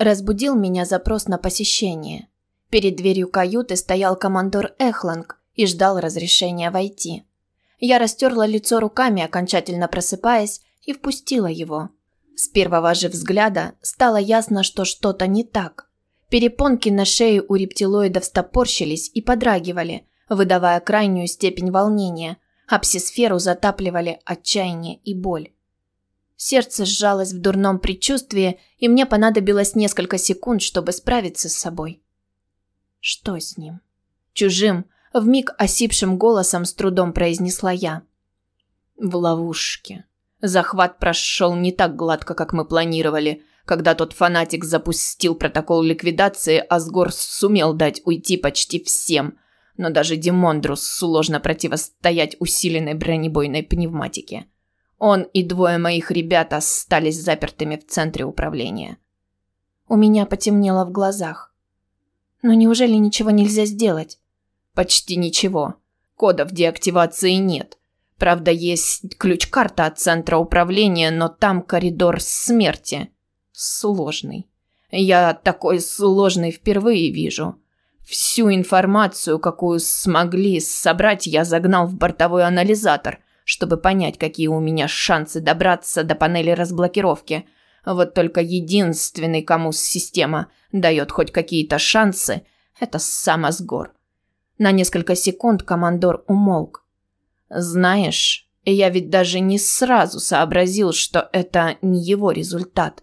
разбудил меня запрос на посещение. Перед дверью каюты стоял командор Эхланг и ждал разрешения войти. Я растерла лицо руками, окончательно просыпаясь, и впустила его. С первого же взгляда стало ясно, что что-то не так. Перепонки на шее у рептилоидов стопорщились и подрагивали, выдавая крайнюю степень волнения, а псисферу затапливали отчаяние и боль. Сердце сжалось в дурном предчувствии, и мне понадобилось несколько секунд, чтобы справиться с собой. Что с ним? Чужим, вмиг осипшим голосом с трудом произнесла я. В ловушке. Захват прошел не так гладко, как мы планировали. Когда тот фанатик запустил протокол ликвидации, Асгор сумел дать уйти почти всем. Но даже Димондрус сложно противостоять усиленной бронебойной пневматике. Он и двое моих ребят остались запертыми в центре управления. У меня потемнело в глазах. Но неужели ничего нельзя сделать? Почти ничего. Кодов деактивации нет. Правда, есть ключ-карта от центра управления, но там коридор смерти. Сложный. Я такой сложный впервые вижу. Всю информацию, какую смогли собрать, я загнал в бортовой анализатор, чтобы понять, какие у меня шансы добраться до панели разблокировки. Вот только единственный, кому система дает хоть какие-то шансы, это сам Асгор. На несколько секунд командор умолк. Знаешь, я ведь даже не сразу сообразил, что это не его результат.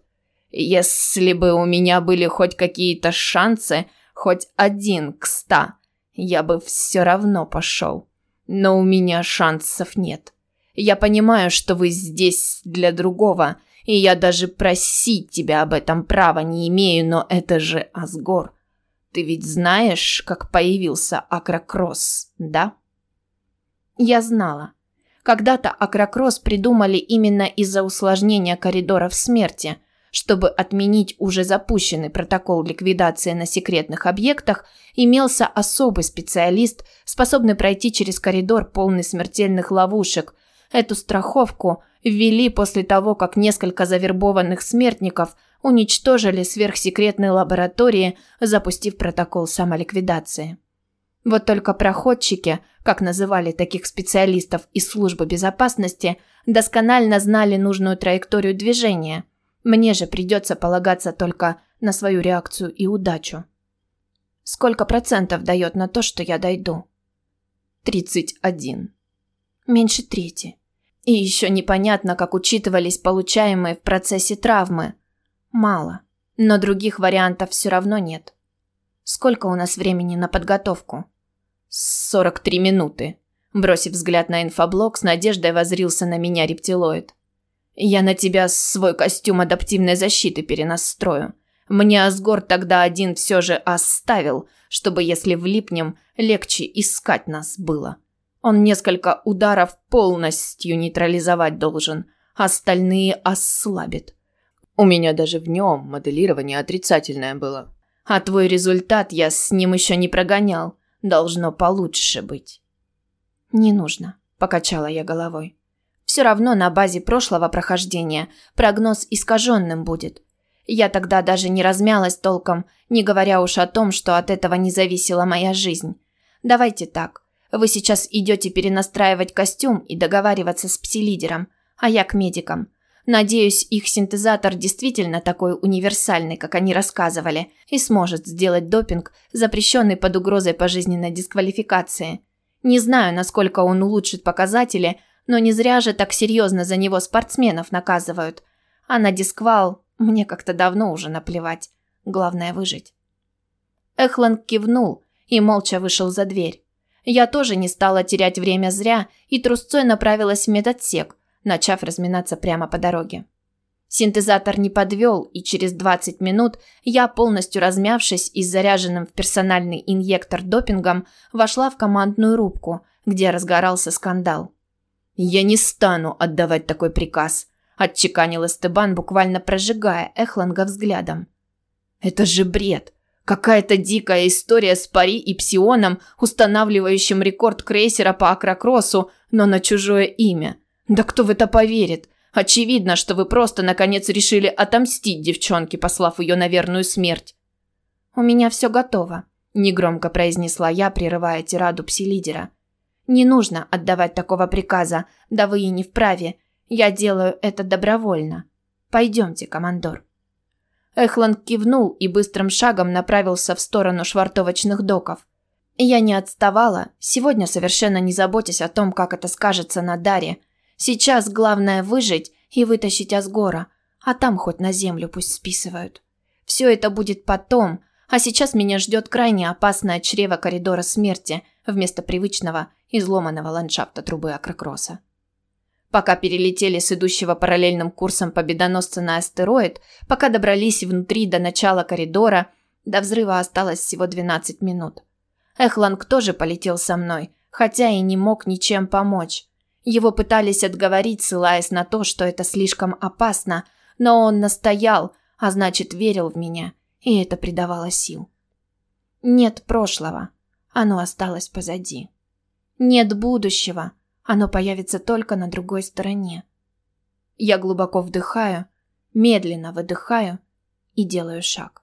Если бы у меня были хоть какие-то шансы, хоть один к ста, я бы все равно пошел. Но у меня шансов нет. Я понимаю, что вы здесь для другого, и я даже просить тебя об этом права не имею, но это же Асгор. Ты ведь знаешь, как появился Акрокросс, да? Я знала. Когда-то Акрокросс придумали именно из-за усложнения коридоров смерти, чтобы отменить уже запущенный протокол ликвидации на секретных объектах, имелся особый специалист, способный пройти через коридор полный смертельных ловушек. Эту страховку ввели после того, как несколько завербованных смертников уничтожили сверхсекретные лаборатории, запустив протокол самоликвидации. Вот только проходчики, как называли таких специалистов из службы безопасности, досконально знали нужную траекторию движения. Мне же придется полагаться только на свою реакцию и удачу. Сколько процентов дает на то, что я дойду? Тридцать один. Меньше трети. И еще непонятно, как учитывались получаемые в процессе травмы. Мало. Но других вариантов все равно нет. Сколько у нас времени на подготовку? «Сорок три минуты». Бросив взгляд на инфоблок, с надеждой возрился на меня рептилоид. «Я на тебя свой костюм адаптивной защиты перенастрою. Мне Асгор тогда один все же оставил, чтобы, если влипнем, легче искать нас было. Он несколько ударов полностью нейтрализовать должен, остальные ослабит. У меня даже в нем моделирование отрицательное было. А твой результат я с ним еще не прогонял должно получше быть. Не нужно, покачала я головой. Все равно на базе прошлого прохождения прогноз искаженным будет. Я тогда даже не размялась толком, не говоря уж о том, что от этого не зависела моя жизнь. Давайте так. Вы сейчас идете перенастраивать костюм и договариваться с пси-лидером, а я к медикам. Надеюсь, их синтезатор действительно такой универсальный, как они рассказывали, и сможет сделать допинг, запрещенный под угрозой пожизненной дисквалификации. Не знаю, насколько он улучшит показатели, но не зря же так серьезно за него спортсменов наказывают. А на дисквал мне как-то давно уже наплевать. Главное выжить. Эхланд кивнул и молча вышел за дверь. Я тоже не стала терять время зря и трусцой направилась в медотсек, начав разминаться прямо по дороге. Синтезатор не подвел, и через 20 минут я, полностью размявшись и заряженным в персональный инъектор допингом, вошла в командную рубку, где разгорался скандал. «Я не стану отдавать такой приказ», – отчеканил Эстебан, буквально прожигая Эхланга взглядом. «Это же бред! Какая-то дикая история с Пари и Псионом, устанавливающим рекорд крейсера по акрокроссу, но на чужое имя – да кто в это поверит? Очевидно, что вы просто, наконец, решили отомстить девчонке, послав ее на верную смерть». «У меня все готово», – негромко произнесла я, прерывая тираду пси-лидера. «Не нужно отдавать такого приказа, да вы и не вправе. Я делаю это добровольно. Пойдемте, командор». Эхланд кивнул и быстрым шагом направился в сторону швартовочных доков. Я не отставала, сегодня совершенно не заботясь о том, как это скажется на Даре. Сейчас главное выжить и вытащить Асгора, а там хоть на землю пусть списывают. Все это будет потом, а сейчас меня ждет крайне опасное чрево коридора смерти вместо привычного изломанного ландшафта трубы Акрокросса. Пока перелетели с идущего параллельным курсом победоносца на астероид, пока добрались внутри до начала коридора, до взрыва осталось всего 12 минут. Эхланг тоже полетел со мной, хотя и не мог ничем помочь. Его пытались отговорить, ссылаясь на то, что это слишком опасно, но он настоял, а значит верил в меня, и это придавало сил. Нет прошлого, оно осталось позади. Нет будущего, оно появится только на другой стороне. Я глубоко вдыхаю, медленно выдыхаю и делаю шаг.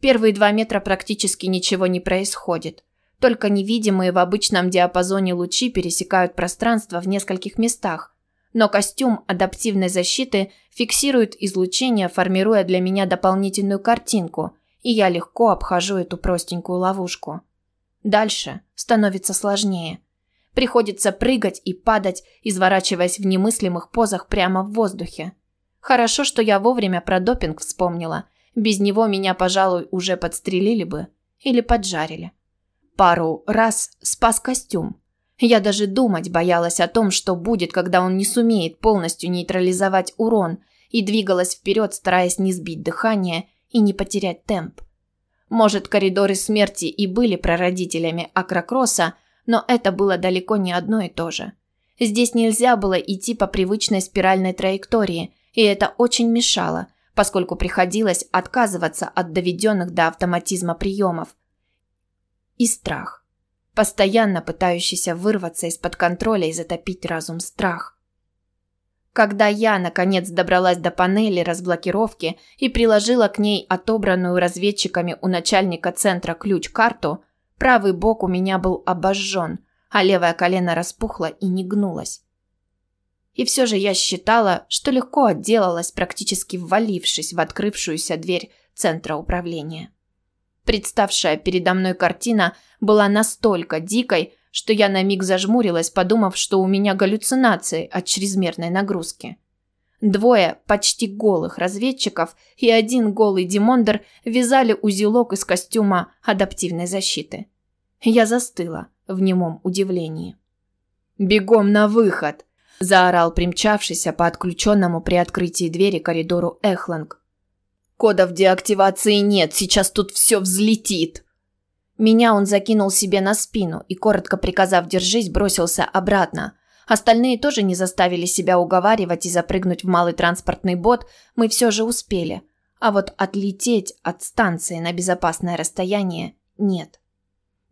Первые два метра практически ничего не происходит. Только невидимые в обычном диапазоне лучи пересекают пространство в нескольких местах. Но костюм адаптивной защиты фиксирует излучение, формируя для меня дополнительную картинку, и я легко обхожу эту простенькую ловушку. Дальше становится сложнее – Приходится прыгать и падать, изворачиваясь в немыслимых позах прямо в воздухе. Хорошо, что я вовремя про допинг вспомнила. Без него меня, пожалуй, уже подстрелили бы или поджарили. Пару раз спас костюм. Я даже думать боялась о том, что будет, когда он не сумеет полностью нейтрализовать урон, и двигалась вперед, стараясь не сбить дыхание и не потерять темп. Может, коридоры смерти и были прародителями Акрокросса, но это было далеко не одно и то же. Здесь нельзя было идти по привычной спиральной траектории, и это очень мешало, поскольку приходилось отказываться от доведенных до автоматизма приемов. И страх. Постоянно пытающийся вырваться из-под контроля и затопить разум страх. Когда я, наконец, добралась до панели разблокировки и приложила к ней отобранную разведчиками у начальника центра ключ-карту, Правый бок у меня был обожжен, а левое колено распухло и не гнулось. И все же я считала, что легко отделалась, практически ввалившись в открывшуюся дверь центра управления. Представшая передо мной картина была настолько дикой, что я на миг зажмурилась, подумав, что у меня галлюцинации от чрезмерной нагрузки. Двое почти голых разведчиков и один голый Димондер вязали узелок из костюма адаптивной защиты. Я застыла в немом удивлении. «Бегом на выход!» – заорал примчавшийся по отключенному при открытии двери коридору Эхланг. «Кодов деактивации нет, сейчас тут все взлетит!» Меня он закинул себе на спину и, коротко приказав «держись», бросился обратно – Остальные тоже не заставили себя уговаривать и запрыгнуть в малый транспортный бот, мы все же успели. А вот отлететь от станции на безопасное расстояние нет.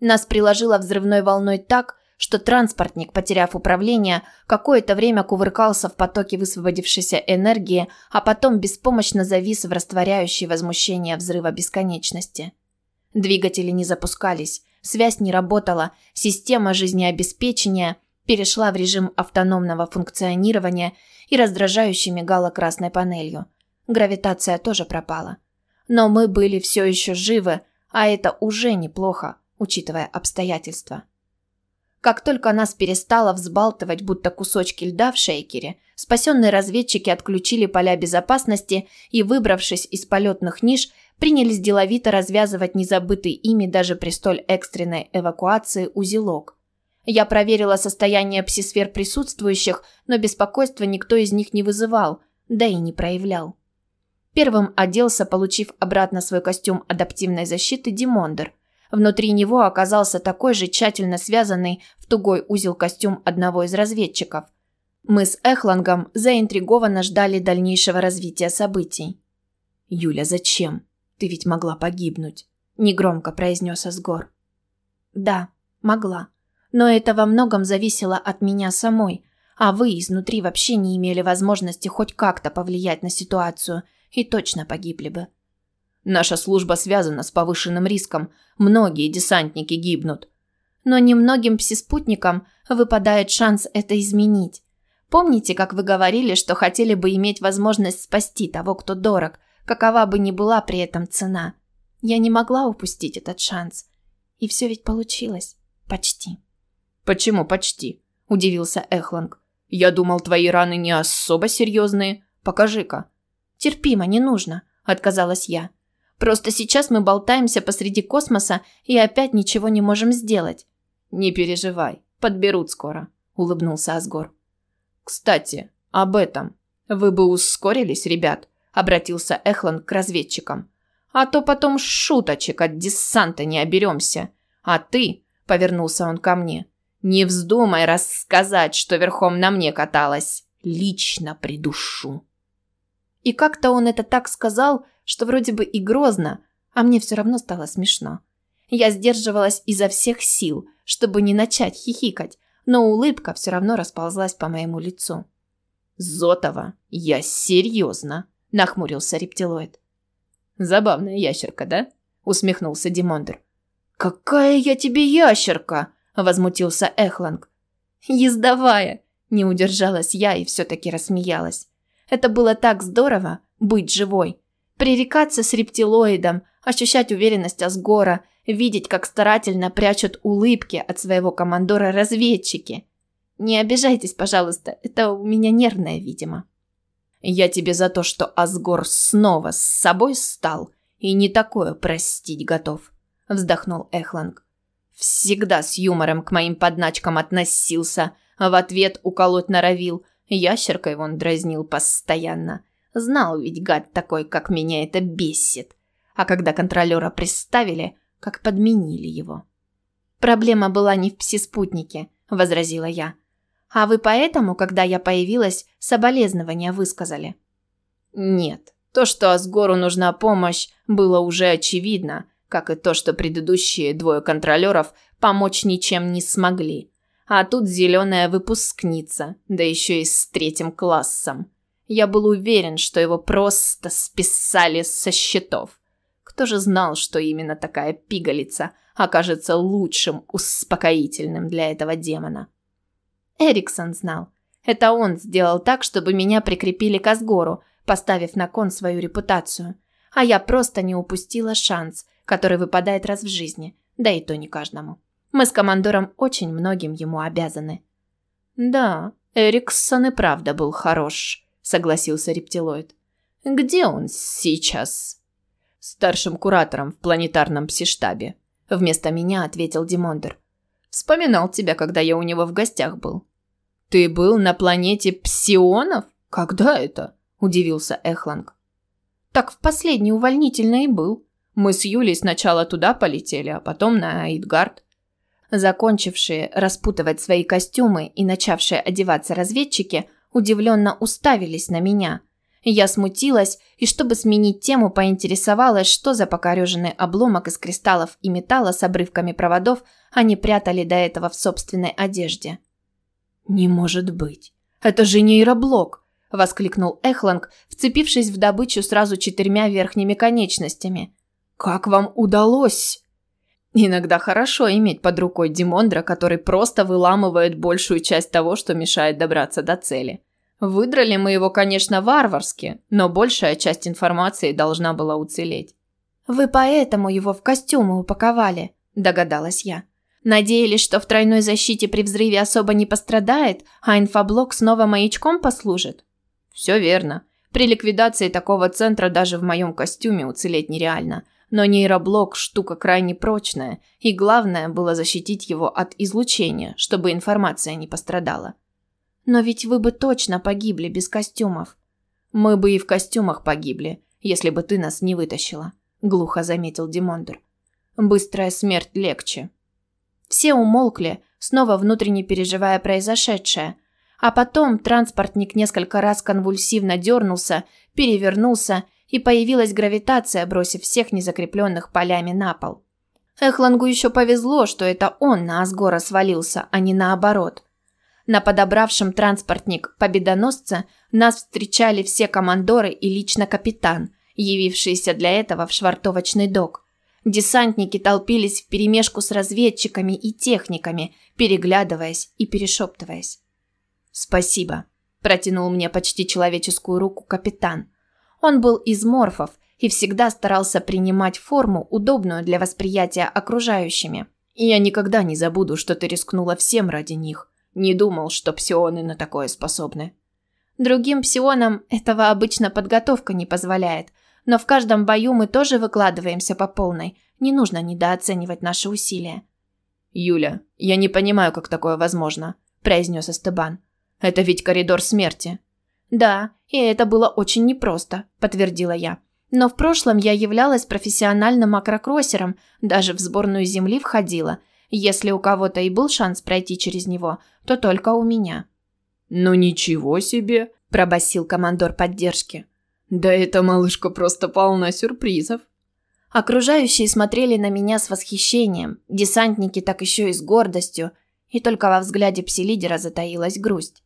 Нас приложило взрывной волной так, что транспортник, потеряв управление, какое-то время кувыркался в потоке высвободившейся энергии, а потом беспомощно завис в растворяющей возмущение взрыва бесконечности. Двигатели не запускались, связь не работала, система жизнеобеспечения перешла в режим автономного функционирования и раздражающе мигала красной панелью. Гравитация тоже пропала. Но мы были все еще живы, а это уже неплохо, учитывая обстоятельства. Как только нас перестало взбалтывать, будто кусочки льда в шейкере, спасенные разведчики отключили поля безопасности и, выбравшись из полетных ниш, принялись деловито развязывать незабытый ими даже при столь экстренной эвакуации узелок. Я проверила состояние псисфер присутствующих, но беспокойства никто из них не вызывал, да и не проявлял. Первым оделся, получив обратно свой костюм адаптивной защиты, Димондер. Внутри него оказался такой же тщательно связанный в тугой узел костюм одного из разведчиков. Мы с Эхлангом заинтригованно ждали дальнейшего развития событий. «Юля, зачем? Ты ведь могла погибнуть», – негромко произнес Асгор. «Да, могла», но это во многом зависело от меня самой. А вы изнутри вообще не имели возможности хоть как-то повлиять на ситуацию и точно погибли бы. Наша служба связана с повышенным риском. Многие десантники гибнут. Но немногим псиспутникам выпадает шанс это изменить. Помните, как вы говорили, что хотели бы иметь возможность спасти того, кто дорог, какова бы ни была при этом цена? Я не могла упустить этот шанс. И все ведь получилось. Почти. Почему почти? Удивился Эхланг. Я думал, твои раны не особо серьезные. Покажи-ка. Терпимо, не нужно, отказалась я. Просто сейчас мы болтаемся посреди космоса и опять ничего не можем сделать. Не переживай, подберут скоро, улыбнулся Асгор. Кстати, об этом. Вы бы ускорились, ребят, обратился Эхланд к разведчикам. А то потом шуточек от десанта не оберемся. А ты, повернулся он ко мне, не вздумай рассказать, что верхом на мне каталась. Лично придушу. И как-то он это так сказал, что вроде бы и грозно, а мне все равно стало смешно. Я сдерживалась изо всех сил, чтобы не начать хихикать, но улыбка все равно расползлась по моему лицу. «Зотова, я серьезно!» – нахмурился рептилоид. «Забавная ящерка, да?» – усмехнулся Димондр. «Какая я тебе ящерка!» – возмутился Эхланг. «Ездовая!» – не удержалась я и все-таки рассмеялась. Это было так здорово – быть живой. Пререкаться с рептилоидом, ощущать уверенность Асгора, видеть, как старательно прячут улыбки от своего командора разведчики. Не обижайтесь, пожалуйста, это у меня нервное, видимо. Я тебе за то, что Асгор снова с собой стал и не такое простить готов, вздохнул Эхланг. Всегда с юмором к моим подначкам относился, а в ответ уколоть норовил, ящеркой вон дразнил постоянно. Знал ведь гад такой, как меня это бесит. А когда контролера приставили, как подменили его. Проблема была не в пси-спутнике, возразила я. А вы поэтому, когда я появилась, соболезнования высказали? Нет. То, что Асгору нужна помощь, было уже очевидно, как и то, что предыдущие двое контролеров помочь ничем не смогли. А тут зеленая выпускница, да еще и с третьим классом. Я был уверен, что его просто списали со счетов. Кто же знал, что именно такая пигалица окажется лучшим успокоительным для этого демона? Эриксон знал. Это он сделал так, чтобы меня прикрепили к Асгору, поставив на кон свою репутацию. А я просто не упустила шанс, который выпадает раз в жизни, да и то не каждому. Мы с командором очень многим ему обязаны. Да, Эриксон и правда был хорош согласился рептилоид. Где он сейчас? Старшим куратором в планетарном псиштабе. Вместо меня ответил Димондер. Вспоминал тебя, когда я у него в гостях был. Ты был на планете псионов? Когда это? Удивился Эхланг. Так в последний увольнительный был. Мы с Юлей сначала туда полетели, а потом на Эйдгард. Закончившие распутывать свои костюмы и начавшие одеваться разведчики удивленно уставились на меня. Я смутилась и, чтобы сменить тему, поинтересовалась, что за покореженный обломок из кристаллов и металла с обрывками проводов они прятали до этого в собственной одежде. «Не может быть! Это же нейроблок!» – воскликнул Эхланг, вцепившись в добычу сразу четырьмя верхними конечностями. «Как вам удалось?» Иногда хорошо иметь под рукой Димондра, который просто выламывает большую часть того, что мешает добраться до цели. Выдрали мы его, конечно, варварски, но большая часть информации должна была уцелеть. «Вы поэтому его в костюмы упаковали», – догадалась я. «Надеялись, что в тройной защите при взрыве особо не пострадает, а инфоблок снова маячком послужит?» «Все верно. При ликвидации такого центра даже в моем костюме уцелеть нереально. Но нейроблок – штука крайне прочная, и главное было защитить его от излучения, чтобы информация не пострадала. Но ведь вы бы точно погибли без костюмов. Мы бы и в костюмах погибли, если бы ты нас не вытащила, глухо заметил Димондр. Быстрая смерть легче. Все умолкли, снова внутренне переживая произошедшее. А потом транспортник несколько раз конвульсивно дернулся, перевернулся и появилась гравитация, бросив всех незакрепленных полями на пол. Эхлангу еще повезло, что это он на Асгора свалился, а не наоборот. На подобравшем транспортник победоносца нас встречали все командоры и лично капитан, явившиеся для этого в швартовочный док. Десантники толпились вперемешку с разведчиками и техниками, переглядываясь и перешептываясь. «Спасибо», – протянул мне почти человеческую руку капитан. Он был из морфов и всегда старался принимать форму, удобную для восприятия окружающими. И я никогда не забуду, что ты рискнула всем ради них. Не думал, что псионы на такое способны. Другим псионам этого обычно подготовка не позволяет, но в каждом бою мы тоже выкладываемся по полной. Не нужно недооценивать наши усилия. Юля, я не понимаю, как такое возможно, произнес Эстебан. Это ведь коридор смерти. Да, и это было очень непросто, подтвердила я. Но в прошлом я являлась профессиональным макрокроссером, даже в сборную земли входила. Если у кого-то и был шанс пройти через него, то только у меня. «Ну ничего себе!» – пробасил командор поддержки. «Да эта малышка просто полна сюрпризов!» Окружающие смотрели на меня с восхищением, десантники так еще и с гордостью, и только во взгляде пси-лидера затаилась грусть.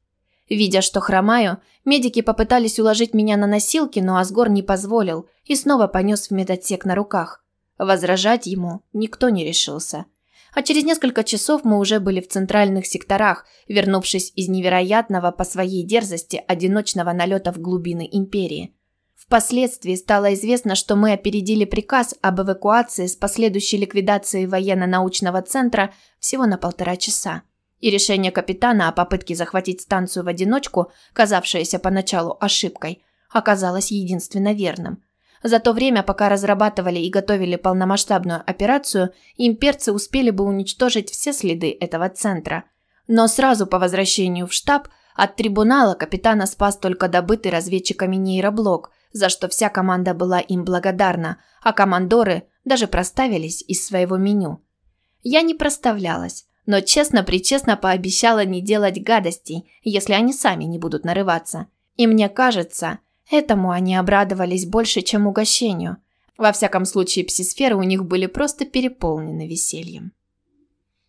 Видя, что хромаю, медики попытались уложить меня на носилки, но Асгор не позволил и снова понес в медотсек на руках. Возражать ему никто не решился. А через несколько часов мы уже были в центральных секторах, вернувшись из невероятного по своей дерзости одиночного налета в глубины империи. Впоследствии стало известно, что мы опередили приказ об эвакуации с последующей ликвидацией военно-научного центра всего на полтора часа. И решение капитана о попытке захватить станцию в одиночку, казавшееся поначалу ошибкой, оказалось единственно верным. За то время, пока разрабатывали и готовили полномасштабную операцию, имперцы успели бы уничтожить все следы этого центра. Но сразу по возвращению в штаб от трибунала капитана спас только добытый разведчиками нейроблок, за что вся команда была им благодарна, а командоры даже проставились из своего меню. Я не проставлялась но честно-причестно пообещала не делать гадостей, если они сами не будут нарываться. И мне кажется, этому они обрадовались больше, чем угощению. Во всяком случае, псисферы у них были просто переполнены весельем.